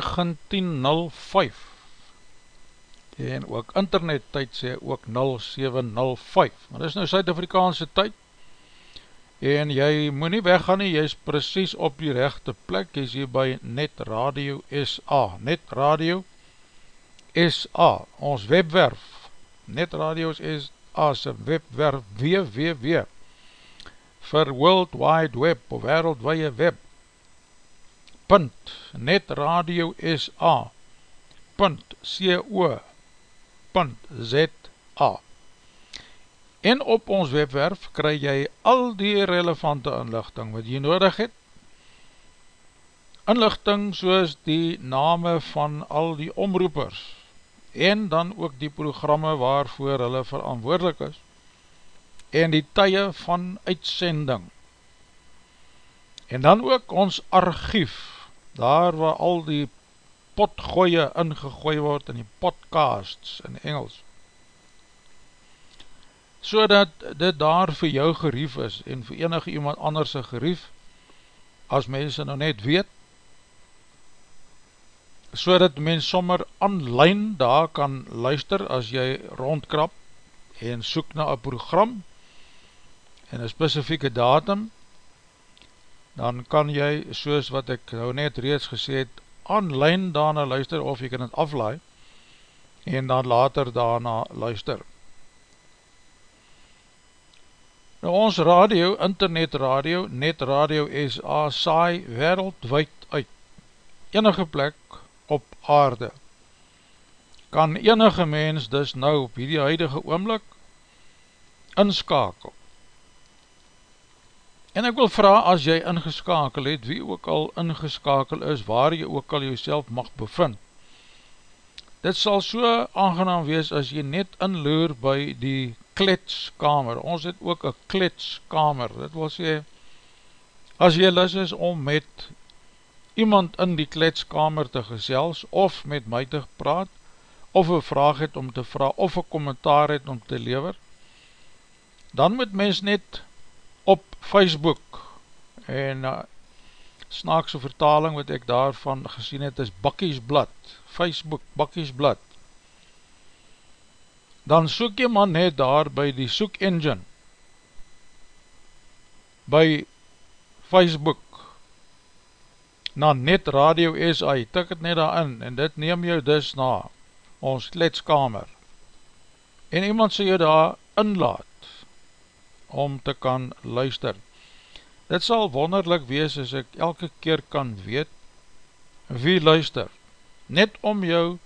1905 en ook internet tyd sê ook 0705 maar dis nou Suid-Afrikaanse tyd. En jy moet nie weggaan nie, jy is precies op die rechte plek, jy is hier by Net Radio SA, Net Radio SA, ons webwerf, Net Radio SA se webwerf www vir World Wide Web of Wereldwee Web punt netradio sa punt co punt za en op ons webwerf kry jy al die relevante inlichting wat jy nodig het. Inlichting soos die name van al die omroepers en dan ook die programme waarvoor hulle verantwoordelik is en die tye van uitsending. En dan ook ons archief, daar waar al die potgooie ingegooi word in die podcasts in Engels, so dat dit daar vir jou gerief is en vir enige iemand anders gerief, as mense nou net weet, so dat mens sommer online daar kan luister as jy rondkrap en soek na een program en een specifieke datum, dan kan jy, soos wat ek nou net reeds gesê het, online daarna luister, of jy kan het aflaai, en dan later daarna luister. Nou ons radio, internet radio, net radio SA, saai wereldwijd uit, enige plek op aarde, kan enige mens dus nou op die huidige oomlik inskakel, En ek wil vraag, as jy ingeskakel het, wie ook al ingeskakel is, waar jy ook al jyself mag bevind, dit sal so aangenaam wees as jy net inloer by die kletskamer. Ons het ook een kletskamer, dit wil sê, as jy lis is om met iemand in die kletskamer te gesels, of met my te praat, of een vraag het om te vraag, of een kommentaar het om te lever, dan moet mens net Facebook. En uh, snaakse vertaling wat ek daarvan gesien het is Bakkiesblad, Facebook Bakkiesblad. Dan soek jy man net daar by die soek engine, by Facebook, na Net Radio SA, tik het net daar in, en dit neem jou dus na ons kletskamer, en iemand sê jy daar inlaat, om te kan luister. Dit sal wonderlik wees as ek elke keer kan weet wie luister, net om jou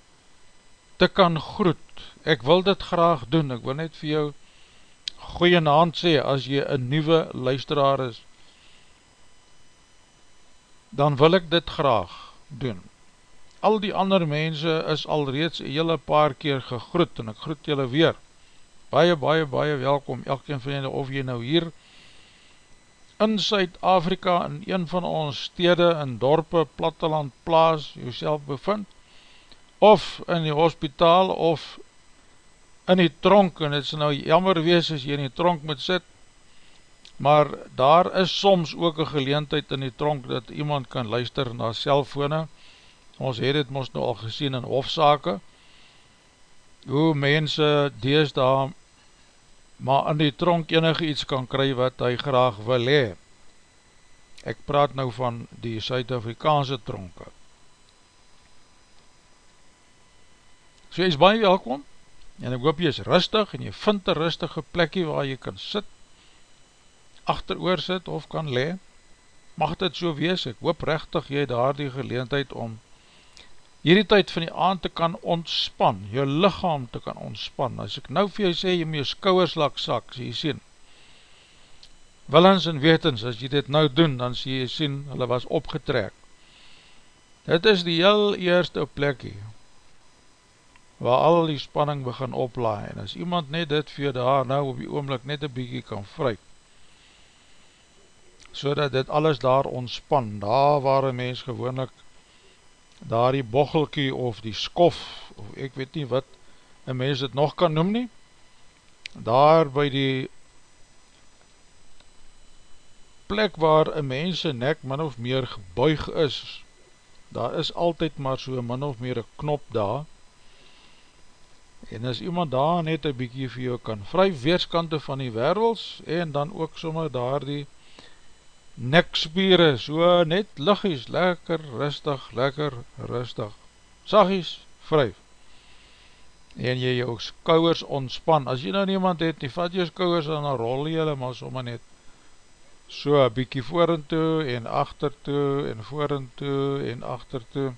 te kan groet. Ek wil dit graag doen, ek wil net vir jou goeie naand sê as jy een nieuwe luisteraar is, dan wil ek dit graag doen. Al die ander mense is al reeds een hele paar keer gegroet en ek groet julle weer baie, baie, baie welkom, elkeen julle, of jy nou hier in Suid-Afrika, in een van ons stede, in dorpe, platteland, plaas, jouself bevind, of in die hospitaal, of in die tronk, en het is nou jammer wees as jy in die tronk moet sit, maar daar is soms ook een geleentheid in die tronk, dat iemand kan luister na cellfone, ons het het ons nou al gesien in hofzake, hoe mense dees daar maar in die tronk enige iets kan kry wat hy graag wil hee. Ek praat nou van die Suid-Afrikaanse tronke. So jy is baie welkom, en ek hoop jy is rustig, en jy vind een rustige plekje waar jy kan sit, achter oor sit of kan le, mag dit so wees, ek hoop rechtig jy daar die geleentheid om hierdie tyd van die aand te kan ontspan, jou lichaam te kan ontspan, as ek nou vir jou sê, jy moet jou skouwers lak sak, sê jy sien, willens en wetens, as jy dit nou doen, dan sê jy sien, hulle was opgetrek, dit is die heel eerste plekkie, waar al die spanning begin oplaai, en as iemand net dit vir daar nou op die oomlik net een bykie kan vryk, so dat dit alles daar ontspan, daar waar een mens gewoonlik daar die bochelkie of die skof, of ek weet nie wat een mens het nog kan noem nie, daar by die plek waar een mens nek min of meer gebuig is, daar is altyd maar so min of meer een knop daar, en as iemand daar net een bykie vir jou kan vry weerskante van die wervels, en dan ook sommer daar die nekspiere, so net liggies, lekker rustig, lekker rustig, sagies, vryf, en jy jou skouwers ontspan, as jy nou niemand het, nie vat jou skouwers en dan rol jy hulle maar sommer net so een bykie voorentoe en achtertoe en voorentoe en achtertoe.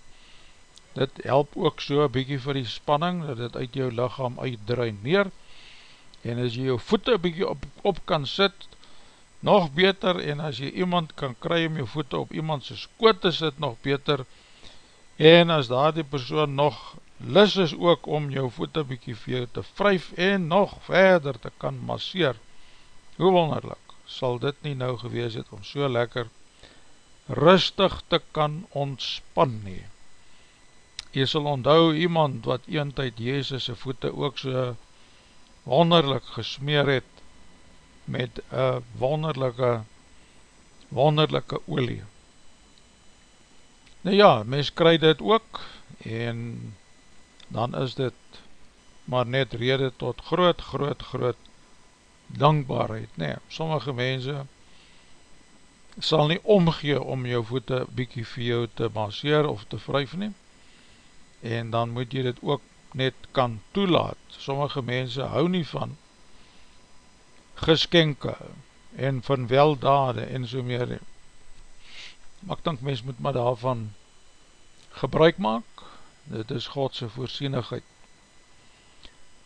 Dit help ook so een bykie vir die spanning, dat dit uit jou lichaam uitdraineer. En as jy jou voete bykie op, op kan sit, nog beter, en as jy iemand kan kry om jou voete op iemand sy skoot te sit, nog beter. En as daar die persoon nog lis is ook om jou voete bykie vir jou te vryf en nog verder te kan masseer, hoe wonderlik sal dit nie nou gewees het om so lekker rustig te kan ontspan nie. Jy sal onthou iemand wat eentheid Jezus' voete ook so wonderlik gesmeer het met een wonderlijke wonderlijke olie. Nou ja, mens kry dit ook en dan is dit maar net rede tot groot, groot, groot dankbaarheid, nee, sommige mense sal nie omgee om jou voete bykie vir jou te masseer of te vryf nie, en dan moet jy dit ook net kan toelaat, sommige mense hou nie van geskenke en van weldade en so meer. Maar ek denk mens moet maar daarvan gebruik maak, dit is Godse voorsienigheid.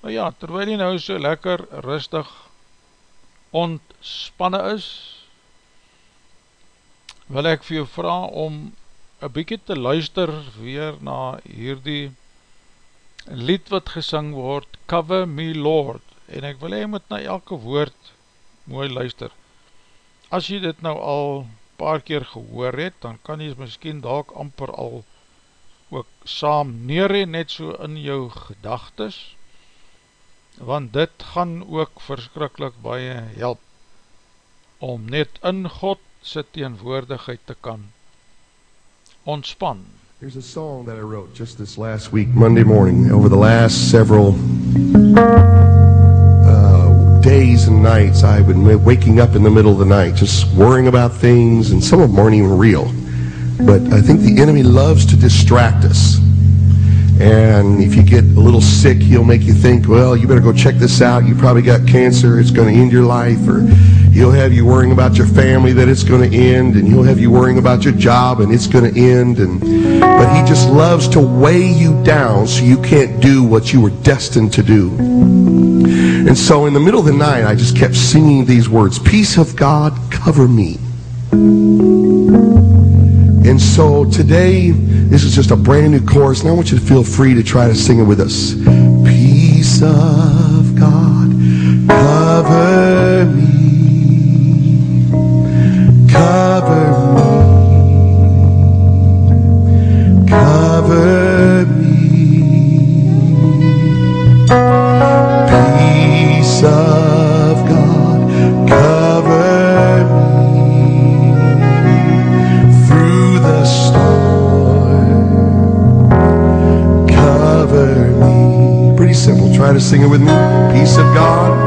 Maar ja, terwijl jy nou so lekker rustig ontspanne is, wil ek vir jou vraag om een bykie te luister weer na hierdie lied wat gesing word, Cover Me Lord, en ek wil hy moet na elke woord mooi luister. As jy dit nou al paar keer gehoor het, dan kan jy miskien dalk amper al ook saam neer net so in jou gedagtes, want dit gaan ook verskrikkelijk baie help om net in God sy teenwoordigheid te kan ontspan. There's a song that I wrote just this last week, Monday morning, over the last several uh, days and nights. I've been waking up in the middle of the night, just worrying about things, and some of them aren't even real. But I think the enemy loves to distract us. And if you get a little sick, he'll make you think, well, you better go check this out. You probably got cancer. It's going to end your life. Or he'll have you worrying about your family that it's going to end. And he'll have you worrying about your job and it's going to end. And, but he just loves to weigh you down so you can't do what you were destined to do. And so in the middle of the night, I just kept singing these words, peace of God, cover me. And so today, this is just a brand new chorus, and I want you to feel free to try to sing it with us. Peace of God, cover me, sing it with me. Peace of God.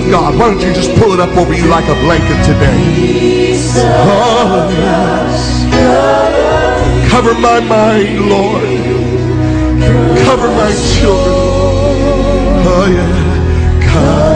Of God. Why don't you just pull it up over you like a blanket today? Oh, yes. Cover my mind, Lord. Cover my children. Oh, yeah. Cover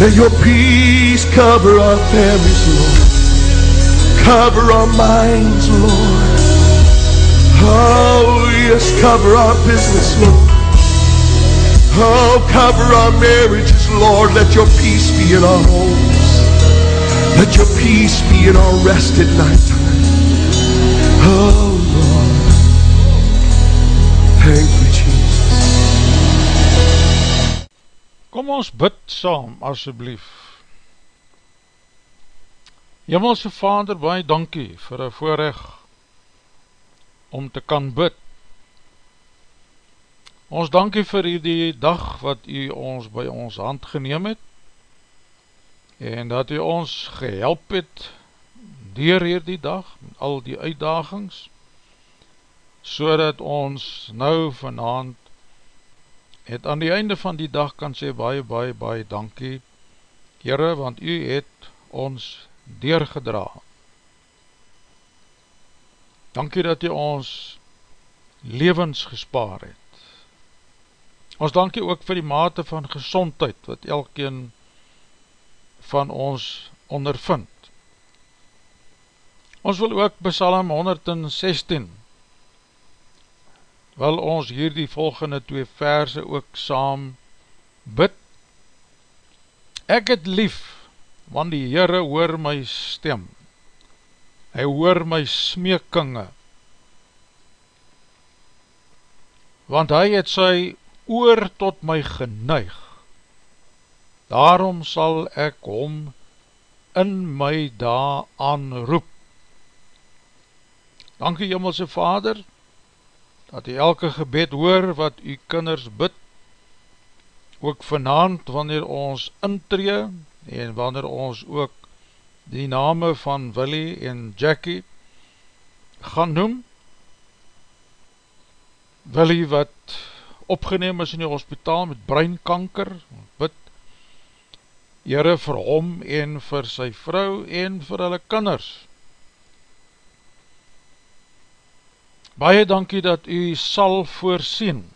Let your peace cover our families, Lord. Cover our minds, Lord. Oh, yes, cover our business, Lord. Oh, cover our marriages, Lord. Let your peace be in our homes. Let your peace be in our rest at night time. Oh, Lord. Thank you, Kom ons bid saam, asjeblief. Hemelse Vader, baie dankie vir een voorrecht om te kan bid. Ons dankie vir die dag wat u ons by ons hand geneem het en dat u ons gehelp het dier hierdie dag, met al die uitdagings, so dat ons nou vanavond het aan die einde van die dag kan sê baie, baie, baie dankie, Heere, want u het ons deurgedra. Dankie dat u ons levens gespaar het. Ons dankie ook vir die mate van gezondheid wat elkeen van ons ondervind. Ons wil ook besalm 116 wil ons hier die volgende twee verse ook saam bid. Ek het lief, want die Heere hoor my stem. Hy hoor my smeekinge. Want hy het sy oor tot my geneig. Daarom sal ek hom in my daar aanroep. Dankie Himmelse Vader, dat u elke gebed hoor wat u kinders bid, ook vanavond wanneer ons intree en wanneer ons ook die name van Willie en Jackie gaan noem. Willie wat opgeneem is in die hospitaal met breinkanker, bid Heere vir hom en vir sy vrou en vir hulle kinders. Baie dankie dat u sal voorsien.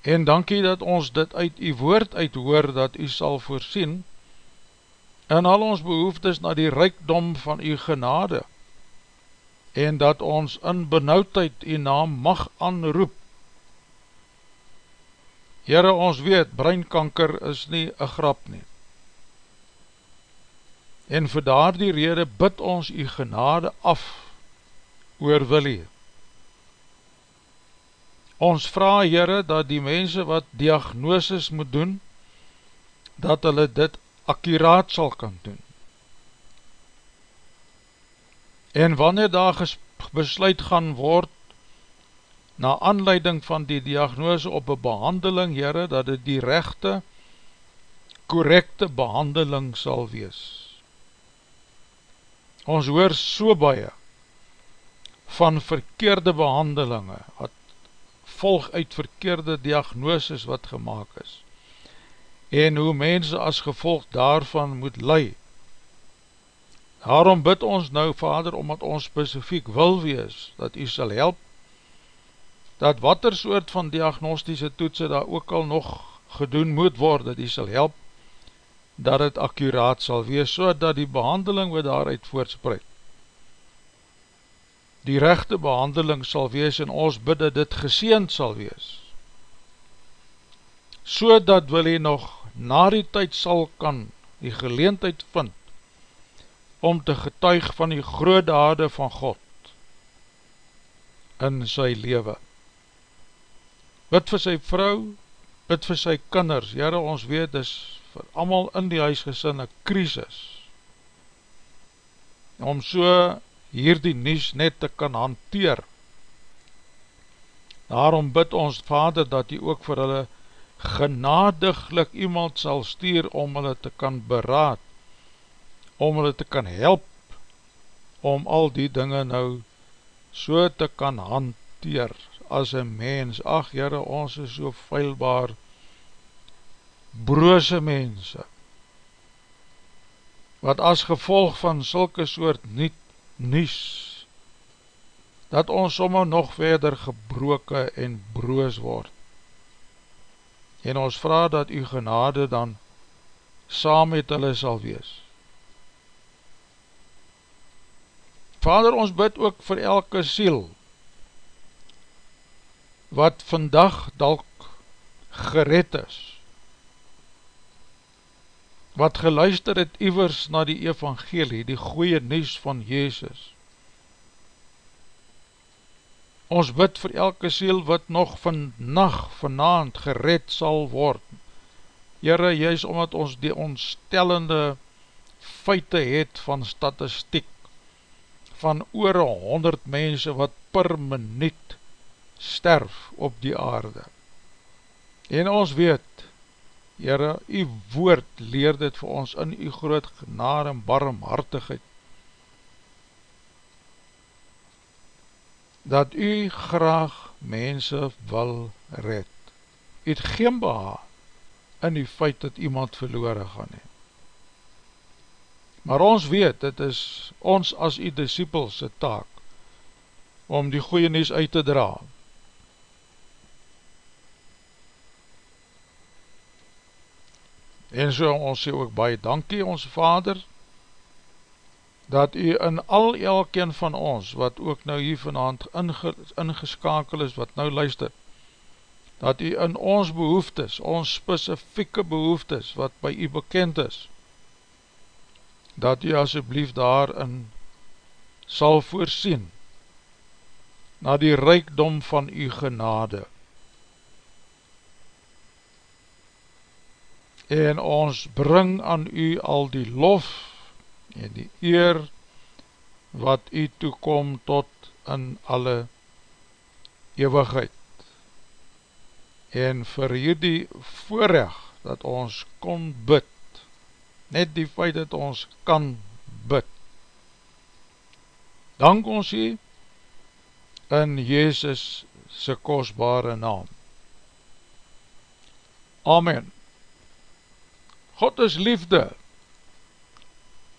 En dankie dat ons dit uit u woord uit hoor dat u sal voorsien in al ons behoeftes na die rijkdom van u genade en dat ons in benauwdheid u naam mag aanroep. Heere, ons weet, breinkanker is nie een grap nie. En vir daar die rede bid ons u genade af oor Willie. Ons vraag Heere dat die mense wat diagnoses moet doen, dat hulle dit akkuraat sal kan doen. En wanneer daar besluit gaan word, na aanleiding van die diagnose op een behandeling, Heere, dat dit die rechte, correcte behandeling sal wees. Ons hoor so baie van verkeerde behandelinge, wat volg uit verkeerde diagnoses wat gemaakt is, en hoe mense as gevolg daarvan moet lei. Daarom bid ons nou, Vader, omdat ons specifiek wil wees, dat u sal help, dat wat er soort van diagnostische toetsen daar ook al nog gedoen moet word, dat u sal help, dat het akkuraat sal wees, so dat die behandeling wat daaruit voortspreid, die rechte behandeling sal wees en ons bidde dit geseend sal wees. So dat wil hy nog na die tyd sal kan die geleentheid vind om te getuig van die grootdade van God in sy leven. Bid vir sy vrou, bid vir sy kinders, jyre ons weet is vir amal in die huisgesin een krisis, om so hierdie nies net te kan hanteer. Daarom bid ons vader dat hy ook vir hulle genadiglik iemand sal stuur om hulle te kan beraad, om hulle te kan help, om al die dinge nou so te kan hanteer as een mens. Ach jyre, ons is so feilbaar broose mense, wat as gevolg van sulke soort niet nies, dat ons sommer nog verder gebroke en broos word. En ons vraag dat u genade dan saam met hulle sal wees. Vader, ons bid ook vir elke siel, wat vandag dalk gered is, wat geluister het iwers na die evangelie, die goeie nies van Jezus. Ons bid vir elke siel wat nog van nacht, vanavond gered sal word. Heere, juist omdat ons die ontstellende feite het van statistiek, van oor honderd mense wat per minuut sterf op die aarde. En ons weet, Heere, u woord leer dit vir ons in u groot genade en barmhartigheid, dat u graag mense wil red. U het geen beha in die feit dat iemand verloren gaan heen. Maar ons weet, dit is ons as u discipelse taak, om die goeie nies uit te draag, En so ons sê ook baie dankie ons vader, dat u in al elkeen van ons, wat ook nou hier vanavond inge, ingeskakel is, wat nou luister, dat u in ons behoeftes, ons specifieke behoeftes, wat by u bekend is, dat u asjeblief daarin sal voorsien, na die rijkdom van u genade, en ons bring aan u al die lof en die eer wat u toekom tot in alle eeuwigheid. En vir hierdie voorrecht dat ons kon bid, net die feit dat ons kan bid, dank ons u in Jezus sy kostbare naam. Amen. God is liefde,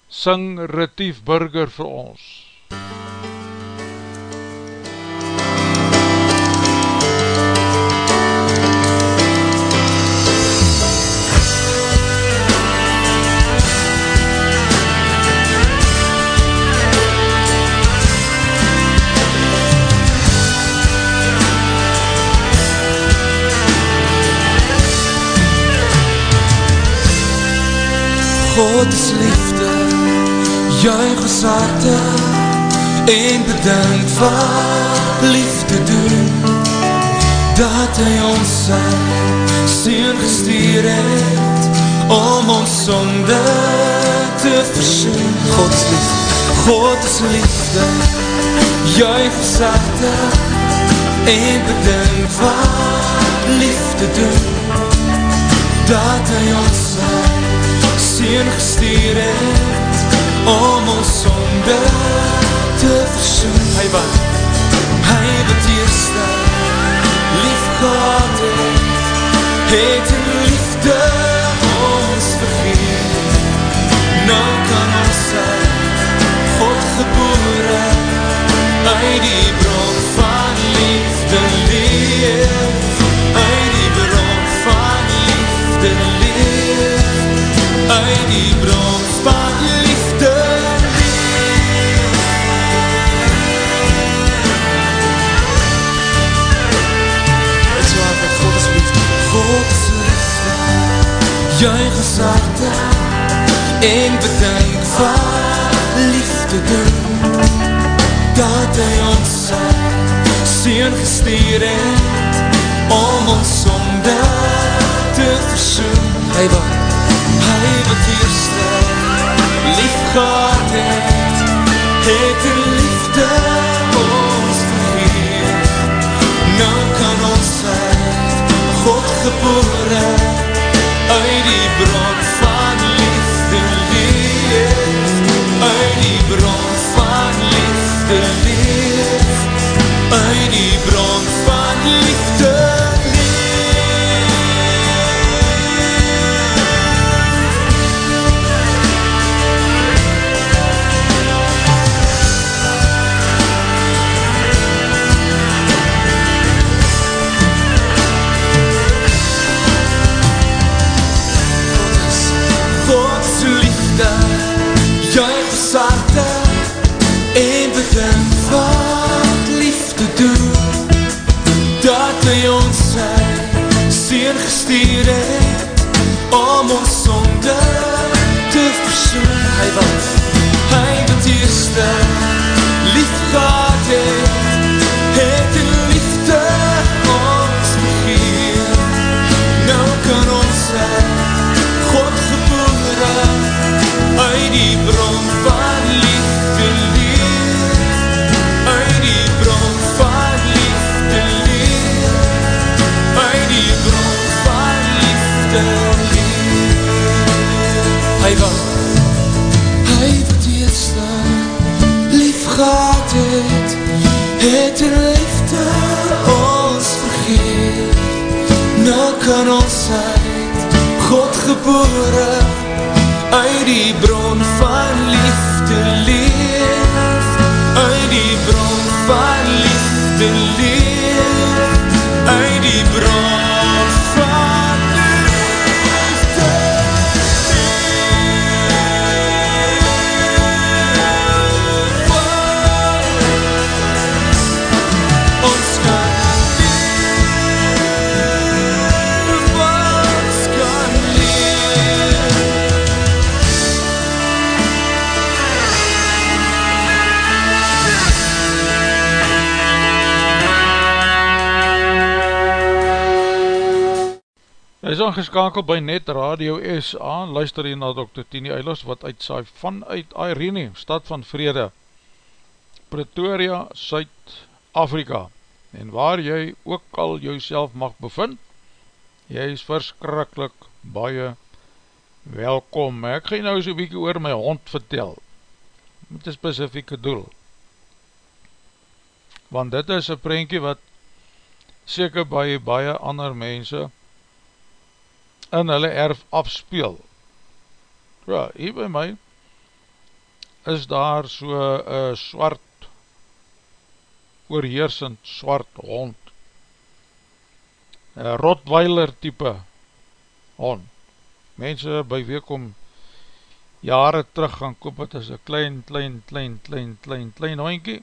sing Retief Burger vir ons. Juig ons harte en bedank wat liefde doen. dat hy ons sy Seen gestuur het om ons sonde te versoen. Gods liefde, Gods liefde. Juig sagte en bedink wat liefde doen. Dat hy ons sy Seen gestuur het om ons sonde te versoen Hy wat, hy wat eerste lief gehad het het in liefde ons vergeet nou kan ons uit God geboore uit die bron van liefde leef uit die bron van liefde leef uit die bron van harte En bedank wat liefde doen Dat hy ons sy Seen gestuur het Om ons sonde te versoen. Hy wat, hy wat eerste Lief gehad het Het wat, hy wat eerste lief gehad het, het in liefde ons begeer. Nou kan ons uit God gebore uit die bron van liefde leef uit die bron van liefde leef uit die bron van liefde leef hy wat gebore uit die bron van liefde leef. Uit die bron van liefde leef. Uit die bron Aangeskakeld by Net Radio SA, luister hier na Dr. Tini Eilers, wat uitsaai vanuit Irene, stad van vrede, Pretoria, Suid-Afrika, en waar jy ook al jouself mag bevind, jy is verskrikkelijk baie welkom. Ek ga jy nou so'n bykie oor my hond vertel, met een specifieke doel, want dit is een prentje wat seker by baie ander mense in hulle erf afspeel. Ja, hier by my is daar so een swart, oorheersend swart hond. Een Rottweiler type hond. Mense by weekom jare terug gaan koop het as een klein, klein, klein, klein, klein, klein hondkie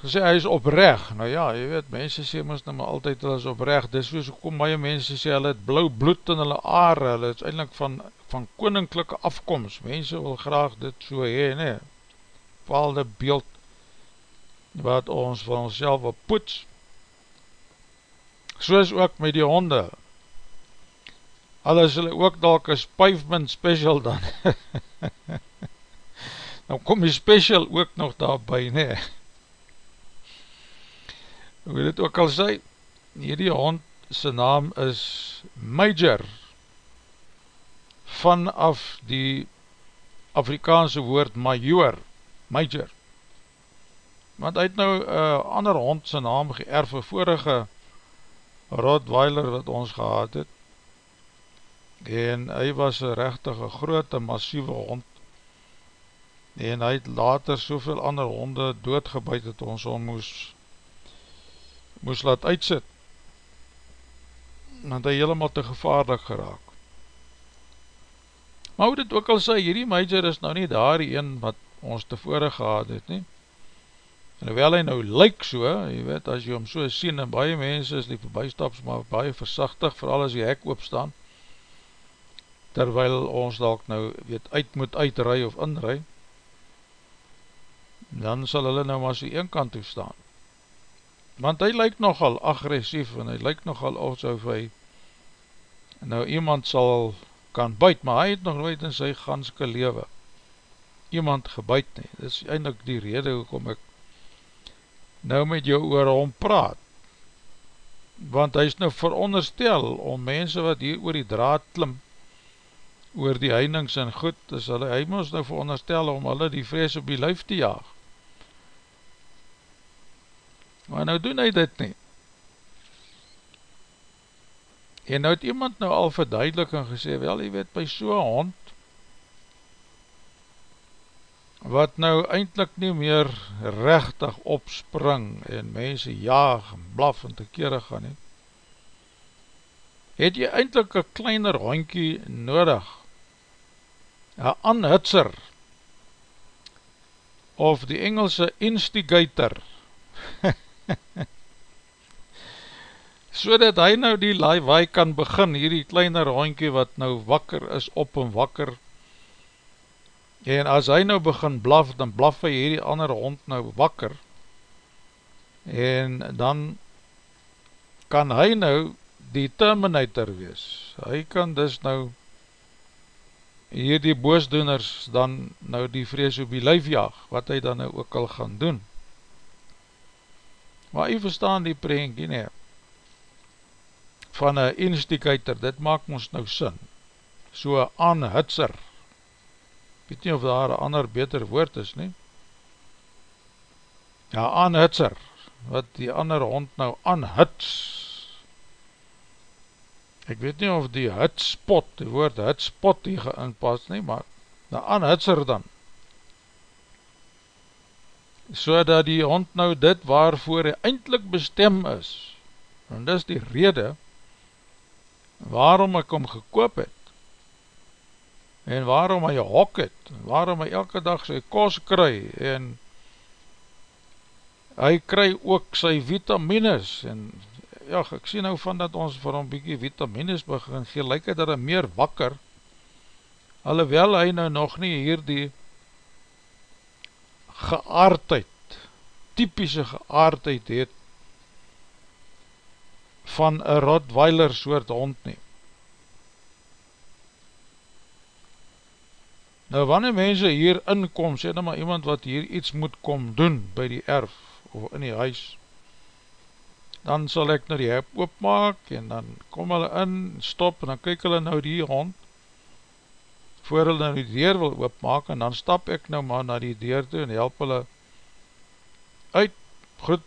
gesê hy is oprecht, nou ja, jy weet, mense sê ons nou maar altyd hulle is oprecht, dis soos kom baie mense sê hulle het blauw bloed in hulle aarde, hulle is eindelijk van, van koninklijke afkomst, mense wil graag dit so hee, nee, bepaalde beeld wat ons van ons self op poets, soos ook met die honde, al is hulle ook dalk een spuifmint special dan, nou kom die special ook nog daarby, nee. Hoe dit ook al sê, hierdie hond sy naam is Major, vanaf die Afrikaanse woord Major, Major. Want hy het nou een uh, ander hond sy naam geërf, een vorige Rottweiler wat ons gehad het, en hy was een rechtige grote, massieve hond, en hy het later soveel ander honde doodgebuid het ons om moes, moes laat uitsit, want hy helemaal te gevaarlik geraak. Maar hoe dit ook al sê, hierdie major is nou nie daar die een wat ons tevore gehad het nie, en hoewel hy nou lyk so, jy weet, as jy hom so sien, en baie mense is die voorbijstaps, maar baie versachtig, vooral as die hek oopstaan, terwyl ons dalk nou, weet, uit moet uitrui of inrui, dan sal hulle nou maar so een kant toe staan. Want hy lyk nogal agressief, en hy lyk nogal alsof hy nou iemand sal kan buit, maar hy het nog nooit in sy ganske lewe iemand gebuit nie. Dit is eindelijk die rede hoekom ek nou met jou oor hom praat. Want hy is nou veronderstel om mense wat hier oor die draad klim, oor die heinings en goed, is hulle, hy moest nou veronderstel om hulle die vrees op die luif te jaag. Maar nou doen hy dit nie. En nou het iemand nou al verduidelik en gesê, wel, jy weet, by so'n hond, wat nou eindelijk nie meer rechtig opspring en mense jaag en blaf en te kere gaan nie, het jy eindelijk een kleiner hondkie nodig, een anhutser, of die Engelse instigator, so dat hy nou die laai kan begin, hierdie kleiner hondkie wat nou wakker is, op en wakker, en as hy nou begin blaf, dan blaf hy hierdie ander hond nou wakker, en dan kan hy nou die terminator wees, hy kan dus nou hier die boosdoeners dan nou die vrees op die lijf jaag, wat hy dan nou ook al gaan doen. Maar hy verstaan die preenkie nie, van een instigator, dit maak ons nou sin, so een aanhutser, weet nie of daar een ander beter woord is nie, ja, aanhutser, wat die ander hond nou aanhuts, ek weet nie of die hutspot, die woord hutspot die geinpas nie, maar die aanhutser dan, so dat die hond nou dit waarvoor hy eindelijk bestem is, en dis die rede, waarom ek hom gekoop het, en waarom hy hok het, en waarom hy elke dag sy kos kry, en hy kry ook sy vitamines, en ja, ek sien nou van dat ons vir hom bykie vitamines begin gee, lyk het dat hy meer wakker, alhoewel hy nou nog nie hier die geaardheid, typische geaardheid het, van een Rottweiler soort hond nie. Nou wanneer mense hier inkom, sê nou maar iemand wat hier iets moet kom doen by die erf of in die huis, dan sal ek nou die hep oopmaak en dan kom hulle in, stop en dan kyk hulle nou die hond voor hulle nou die deur wil oopmaak en dan stap ek nou maar na die deur toe en help hulle uit, goed,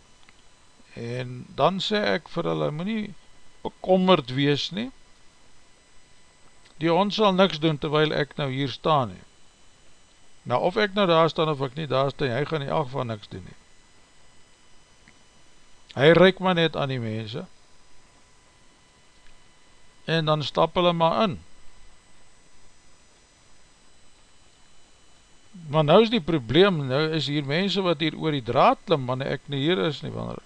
en dan sê ek vir hulle, moet nie bekommerd wees nie, die hond sal niks doen terwijl ek nou hier staan nie. Nou of ek nou daar staan of ek nie daar staan, hy gaan nie af van niks doen nie. Hy reik maar net aan die mense, en dan stap hulle maar in. Maar nou is die probleem, nou is hier mense wat hier oor die draad klim, wanneer ek nie hier is nie, wanneer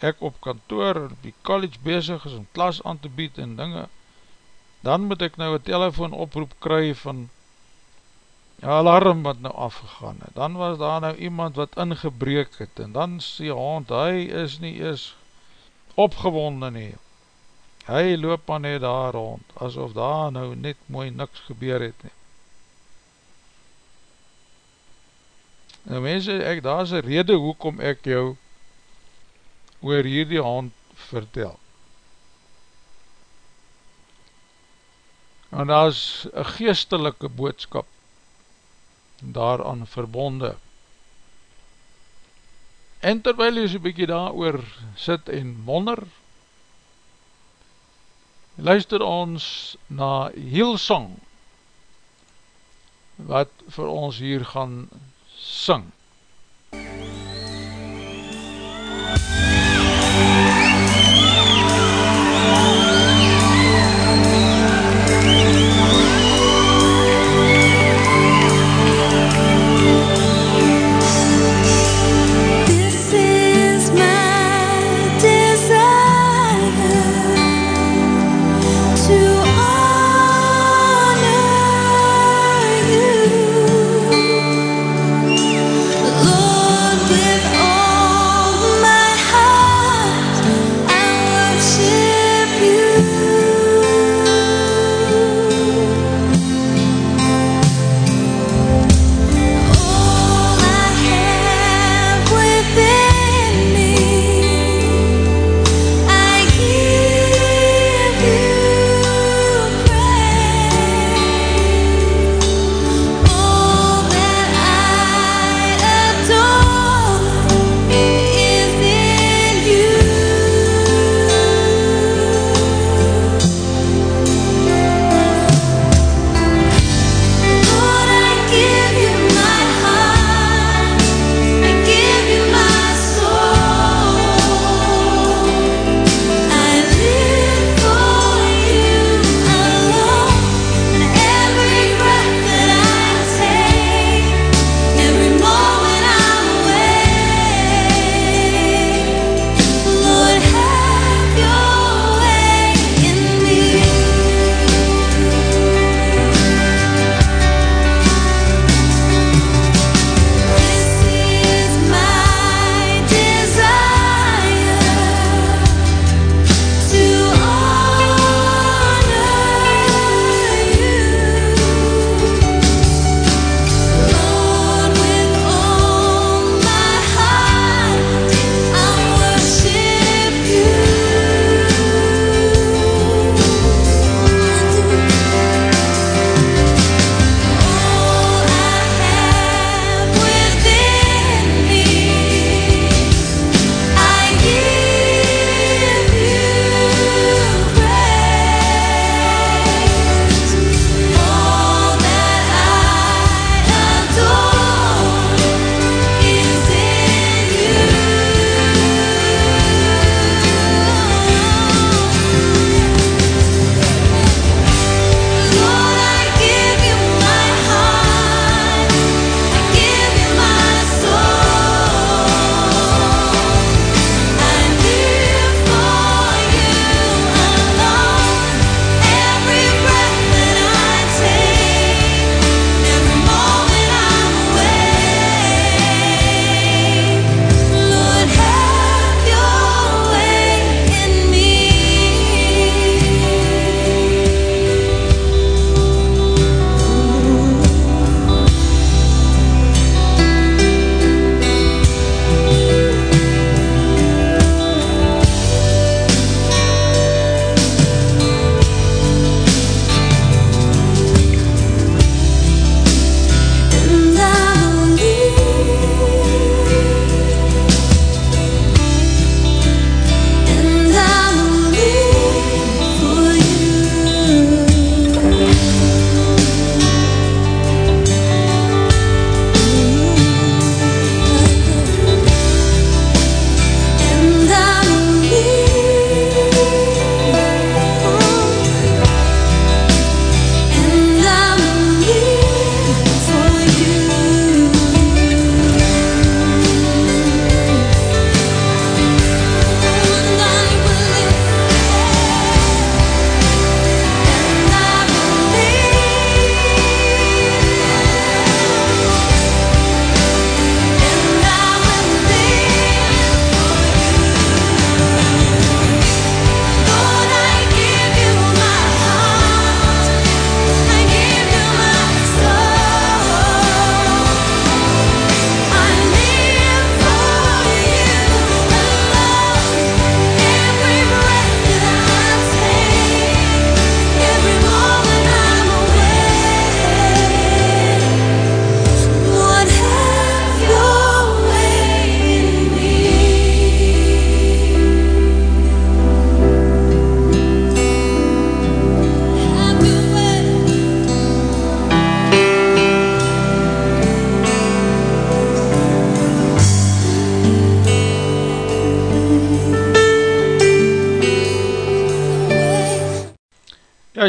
ek op kantoor op die college bezig is om klas aan te bied en dinge, dan moet ek nou een telefoon oproep kry van alarm wat nou afgegaan het. Dan was daar nou iemand wat ingebreek het en dan sê hond, hy is nie eers opgewonden nie. Hy loop maar net daar rond, asof daar nou net mooi niks gebeur het nie. Nou mense, ek, daar is een rede hoekom ek jou oor hierdie hand vertel. En daar is een geestelike boodskap daaraan verbonde. En terwijl jy so'n bykie daar oor sit en wonder, luister ons na Hielsong, wat vir ons hier gaan sing. This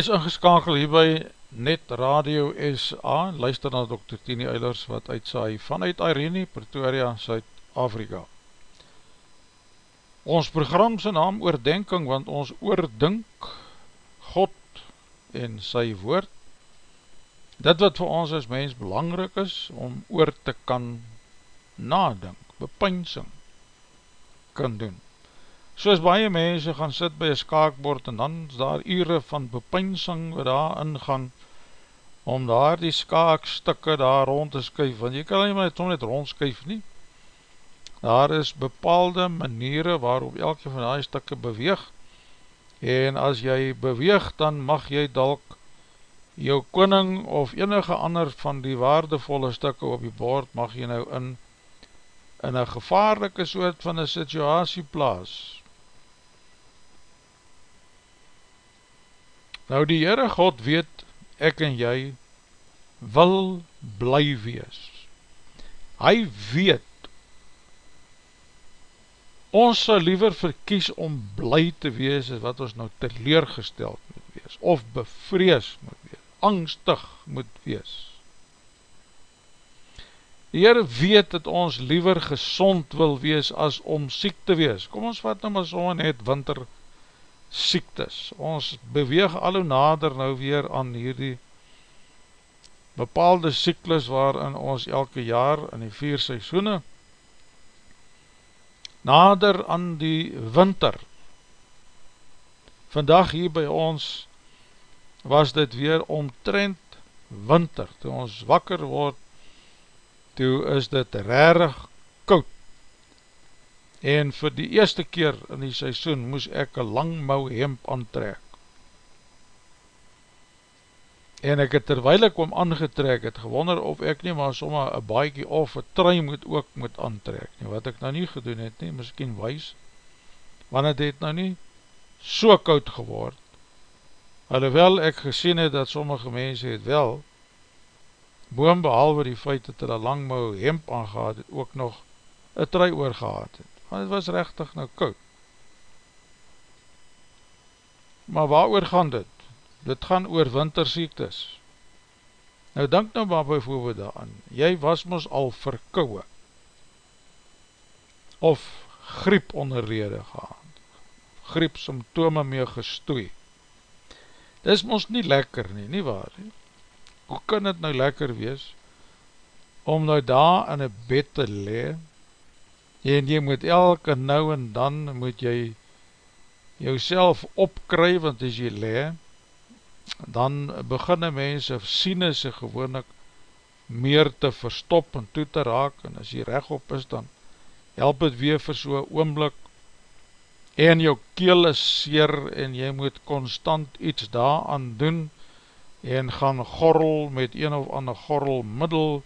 is ingeskakel hier by Net Radio SA, luister na Dr. Tini Eilers wat uitsaai vanuit Irene, Pretoria, Suid-Afrika. Ons program sy naam oordenking, want ons oordink God en sy woord. Dit wat vir ons as mens belangrik is, om oor te kan nadink, bepynsing kan doen. Soos baie mense gaan sit by een skaakbord en dan is daar ure van bepynsing wat daar ingaan om daar die skaakstukke daar rond te skuif, want jy kan nie maar net, net rondskuif nie. Daar is bepaalde maniere waarop elke van die stukke beweeg en as jy beweeg dan mag jy dalk jou koning of enige ander van die waardevolle stukke op die bord mag jy nou in in een gevaarlike soort van een situasie plaas Nou die Heere God weet, ek en jy wil bly wees. Hy weet, ons sal liever verkies om bly te wees as wat ons nou teleergesteld moet wees, of bevrees moet wees, angstig moet wees. Die Heere weet dat ons liever gezond wil wees as om siek te wees. Kom ons vat nou maar so net winter verkeer siektes. Ons beweeg al hoe nader nou weer aan hierdie bepaalde syklus waarin ons elke jaar in die vier seisoene nader aan die winter. Vandag hier by ons was dit weer omtrent winter. Toe ons wakker word, toe is dit rarig en vir die eerste keer in die seisoen moes ek een lang mou hemp aantrek. En ek het terwijl ek om aangetrek het, gewonder of ek nie maar soma een baiekie of een trui moet ook moet aantrek, nie, wat ek nou nie gedoen het nie, miskien wees, want het het nou nie so koud geword, alhoewel ek gesien het dat sommige mense het wel, boom behalwe die feit dat hulle lang mou hemp aangehaad het, ook nog een trui oorgehaad het want het was rechtig nou koud. Maar waar oor gaan dit? Dit gaan oor wintersiektes. Nou denk nou maar bijvoorbeeld daaraan, jy was ons al verkouwe, of griep onderrede gaan, griep symptome mee gestoei. Dit is ons nie lekker nie, nie waar nie? Hoe kan dit nou lekker wees, om nou daar in een bed te lewe, en jy moet elke nou en dan moet jy jouself opkry, want as jy le, dan beginne mense siene sy gewoonlik meer te verstop en toe te raak, en as jy rechtop is, dan help het weer vir so'n oomblik, en jou keel is seer, en jy moet constant iets daaraan doen, en gaan gorrel met een of ander gorrelmiddel,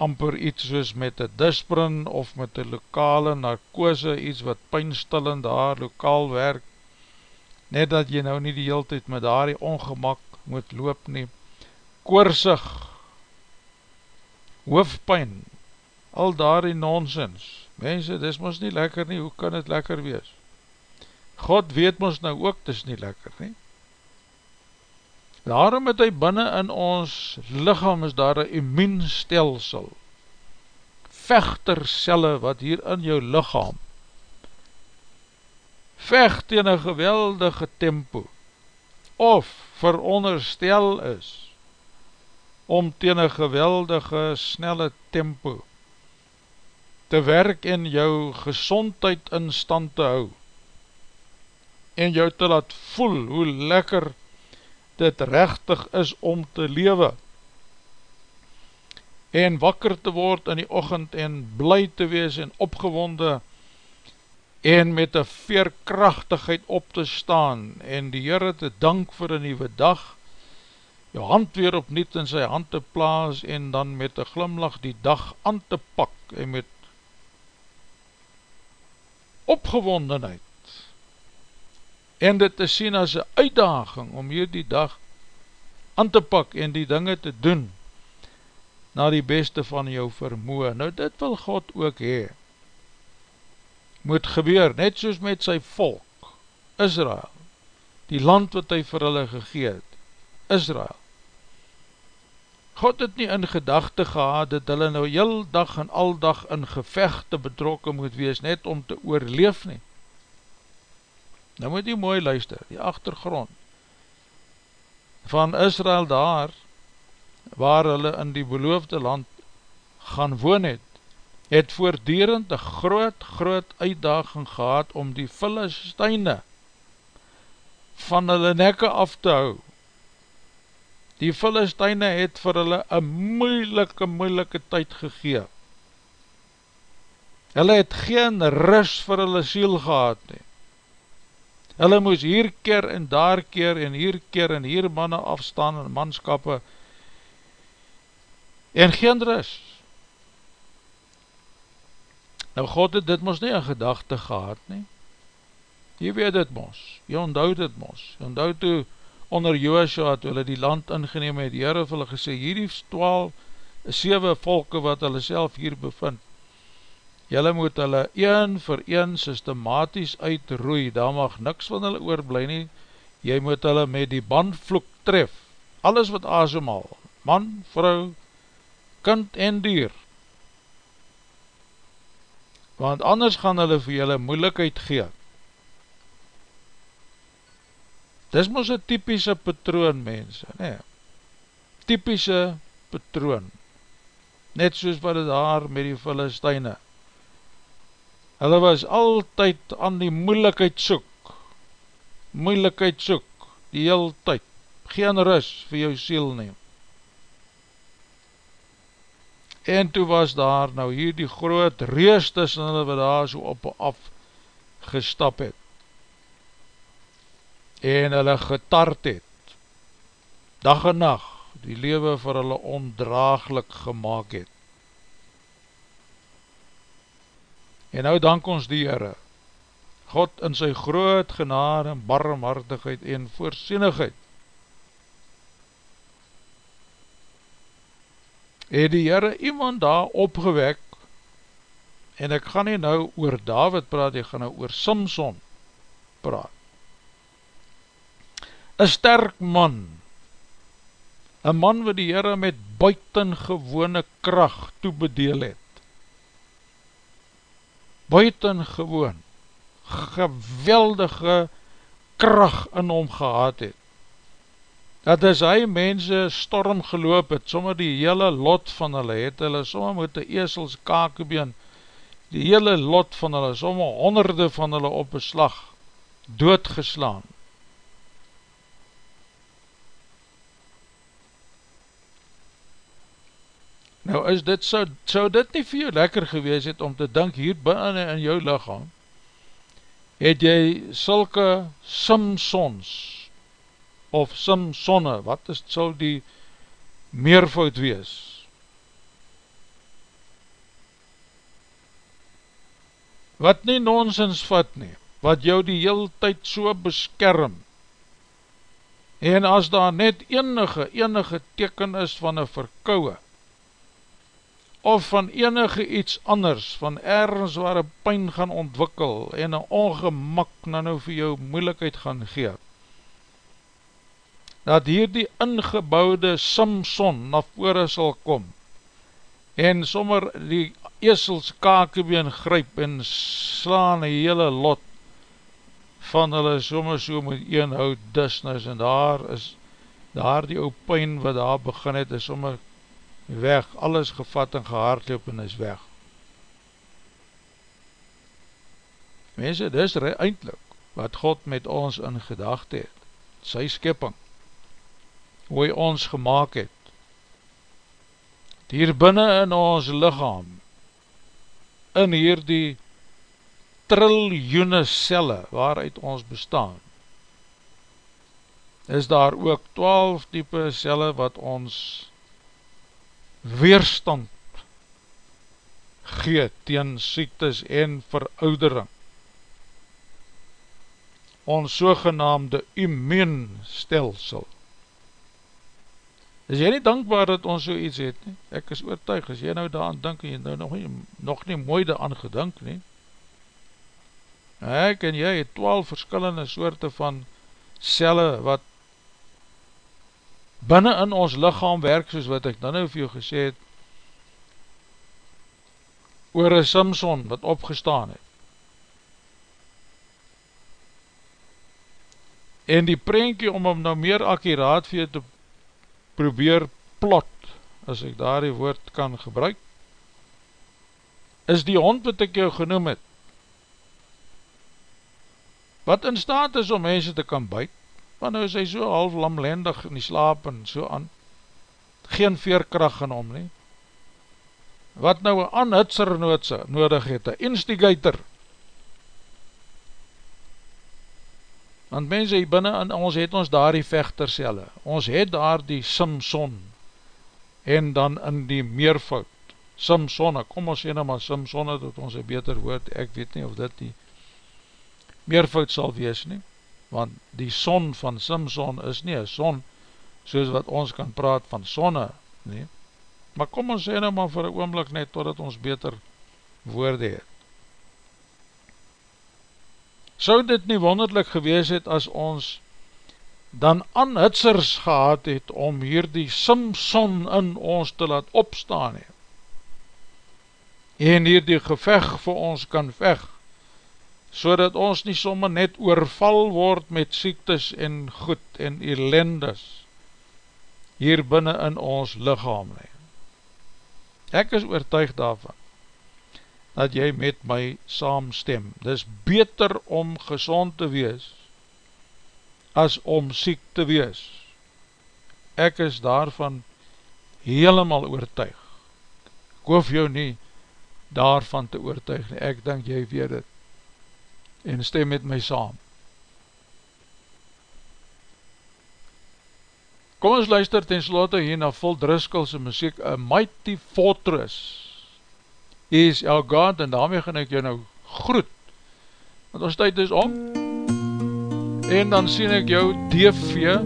amper iets soos met een disprin of met een lokale narkose, iets wat pijnstillend daar lokaal werk, net dat jy nou nie die hele tijd met daar die ongemak moet loop nie, koorsig, hoofdpijn, al daar die nonsens, mense, dis ons nie lekker nie, hoe kan het lekker wees? God weet ons nou ook, dis nie lekker nie, Daarom het hy binnen in ons lichaam is daar een immuunstelsel, vechtercelle wat hier in jou lichaam vecht in een geweldige tempo of veronderstel is om teen een geweldige snelle tempo te werk en jou gezondheid in stand te hou en jou te laat voel hoe lekker dit rechtig is om te lewe. En wakker te word in die ochend en bly te wees en opgewonde en met een veerkrachtigheid op te staan en die Heere te dank vir een nieuwe dag jou hand weer opnieuw in sy hand te plaas en dan met een glimlach die dag aan te pak en met opgewondenheid en dit te sien as een uitdaging om hier die dag aan te pak en die dinge te doen na die beste van jou vermoe. Nou dit wil God ook hee. Moet gebeur, net soos met sy volk, Israel. die land wat hy vir hulle gegeet, Israel. God het nie in gedachte gehad dat hulle nou heel dag en al dag in gevechte betrokken moet wees, net om te oorleef nie. Nou moet jy mooi luister, die achtergrond van Israel daar, waar hulle in die beloofde land gaan woon het, het voordierend een groot, groot uitdaging gehad om die Filisteine van hulle nekke af te hou. Die Filisteine het vir hulle een moeilike, moeilike tyd gegeen. Hulle het geen ris vir hulle siel gehad nie. Hulle moes hier keer en daar keer en hier keer en hier manne afstaan en manskappe en geen ris. Nou God het dit mos nie in gedachte gehad nie. Jy weet dit mos, jy onthoud dit mos. Jy onthoud toe onder Joosja toe hulle die land ingeneem het, die Heere vir hulle gesê, hierdie 12, 7 volke wat hulle self hier bevind, jylle moet hulle een vir een systematisch uitroei, daar mag niks van hulle oorblij nie, jy moet hulle met die bandvloek tref, alles wat asemal, man, vrou, kind en dier, want anders gaan hulle vir julle moeilikheid gee. Dis mos een typische patroon, mense, nee, typische patroon, net soos wat het daar met die Filisteine. Hulle was altyd aan die moeilikheid soek, moeilikheid soek, die heel tyd, geen rus vir jou siel neem. en toe was daar nou hier die groot reus tussen hulle wat daar so op en af gestap het. En hulle getart het. Dag en nacht die lewe vir hulle ondraaglik gemaakt het en nou dank ons die Heere God in sy groot genade en barmhartigheid en voorsienigheid het die Heere iemand daar opgewek, en ek gaan nie nou oor David praat, ek gaan nou oor Samson praat. Een sterk man, een man wat die Heere met buitengewone kracht toebedeel het. Buitengewoon, geweldige kracht in hom gehad het dat as hy mense storm geloop het, sommer die hele lot van hulle het, hulle sommer met die eesels kakebeen, die hele lot van hulle, sommer honderde van hulle op beslag, doodgeslaan. Nou is dit, so, so dit nie vir jou lekker gewees het, om te dink hier binnen in jou lichaam, het jy sulke Simpsons, of Simsonne, wat is, sal die meervoud wees? Wat nie nonsens vat nie, wat jou die heel tyd so beskerm, en as daar net enige, enige teken is van een verkouwe, of van enige iets anders, van ergens waar een pijn gaan ontwikkel, en een ongemak na nou vir jou moeilikheid gaan geef, dat hier die ingebouwde Samson na vore sal kom en sommer die esels kakebeen gryp en slaan die hele lot van hulle sommer so met een hout disnus en daar is daar die ou pijn wat daar begin het is sommer weg, alles gevat en gehaardloop en is weg. Mense, dis eindelijk wat God met ons in gedachte het, sy skipping hoe hy ons gemaakt het. Hier binnen in ons lichaam, in hier die triljoene celle waaruit ons bestaan, is daar ook twaalf type celle wat ons weerstand gee teen siektes en veroudering. Ons sogenaamde immuunstelsel Is jy nie dankbaar dat ons so iets het nie? Ek is oortuig, as jy nou daar aan dink en jy nou nog nie, nog nie mooi daar aan gedink nie. Ek en jy het twaalf verskillende soorte van celle wat binnen in ons lichaam werk, soos wat ek dan nou vir jou gesê het, oor een Simpson wat opgestaan het. En die prentje om hom nou meer akkiraat vir jou te probeer plot, as ek daar die woord kan gebruik, is die hond wat ek jou genoem het, wat in staat is om mense te kan buit, want nou is hy so half lamlendig in die slaap en so aan, geen veerkracht in hom nie, wat nou een anhutser nodig het, een instigator, want mense hier binnen in ons het ons daar die vechtercelle, ons het daar die Simson, en dan in die meervoud, Simsonne, kom ons sê nou maar Simsonne, dat ons een beter woord, ek weet nie of dit die meervoud sal wees nie, want die son van Simson is nie een son, soos wat ons kan praat van sonne, nie, maar kom ons sê nou maar vir een oomlik net, totdat ons beter woorde het. Sou dit nie wonderlik gewees het, as ons dan anhitsers gehad het, om hier die Simson in ons te laat opstaan het, en hier die geveg vir ons kan vecht, so dat ons nie somme net oorval word met siektes en goed en ellendes hier binnen in ons lichaam nie. Ek is oortuig daarvan, dat jy met my saamstem. Dis beter om gezond te wees, as om siek te wees. Ek is daarvan helemaal oortuig. Ek hoef jou nie daarvan te oortuig nie. Ek denk jy weet het en stem met my saam. Kom ons luister ten slotte hier na vol druskelse muziek, A Mighty Fortress is our God, en daarmee gaan ek jou nou groet, want ons tyd is om, en dan sien ek jou DV,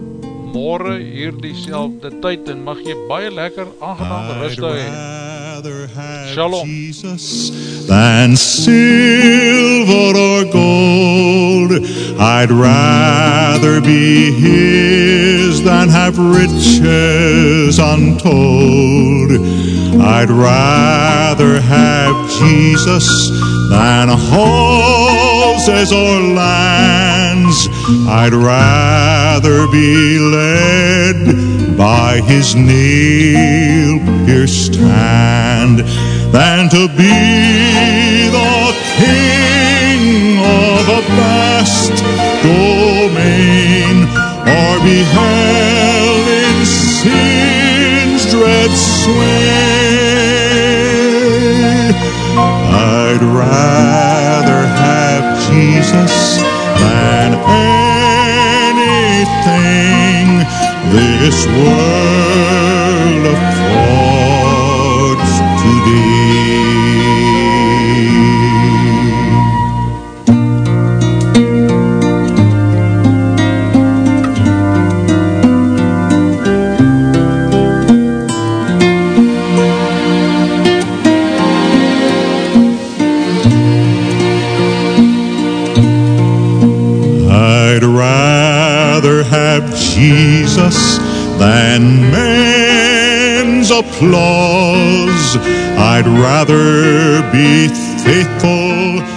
morgen hier die selfde tyd, en mag jy baie lekker aangenaam rustig heen. Rather have Shalom. Jesus than silver or gold. I'd rather be his than have riches untold. I'd rather have Jesus than houses or lands. I'd rather be led by his nail pierced hand than to be the king of a vast domain or be held in sin's dread sway. I'd rather have Jesus than this world affords have Jesus than men's applause. I'd rather be faithful